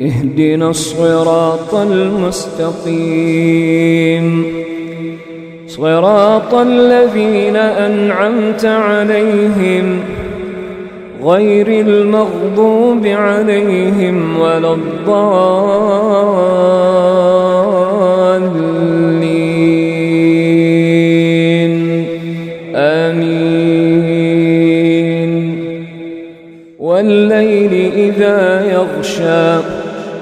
اهدنا الصراط المستقيم. صراط الذين أنعمت عليهم غير المغضوب عليهم ولا الضالين. آمين. والليل إذا يغشى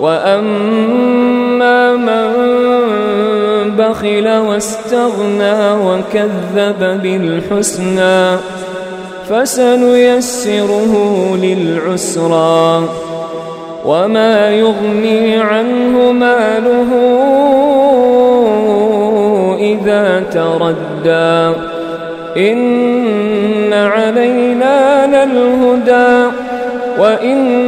وأما من بخل واستغنى وكذب بالحسنى فسنيسره للعسرى وما يغني عنه ماله إذا تردى إن علينا للهدى وإن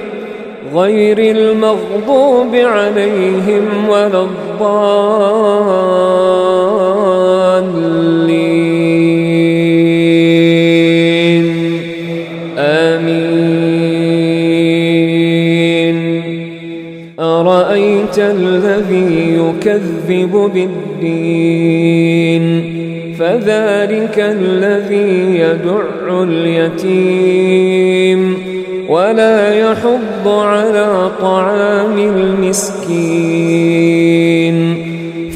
غير المغضوب عليهم ولا الضالين. آمين. أرأيت الذي يكذب بالدين؟ فذلك الذي يدع اليتيم. يحض على طعام المسكين.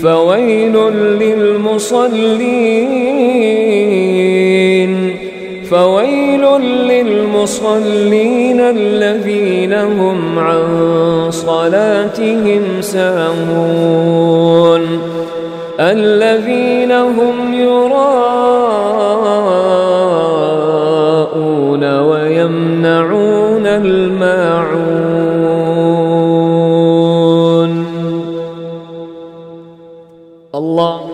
فويل للمصلين. فويل للمصلين الذين هم عن صلاتهم ساهون. الذين هم يراءون الله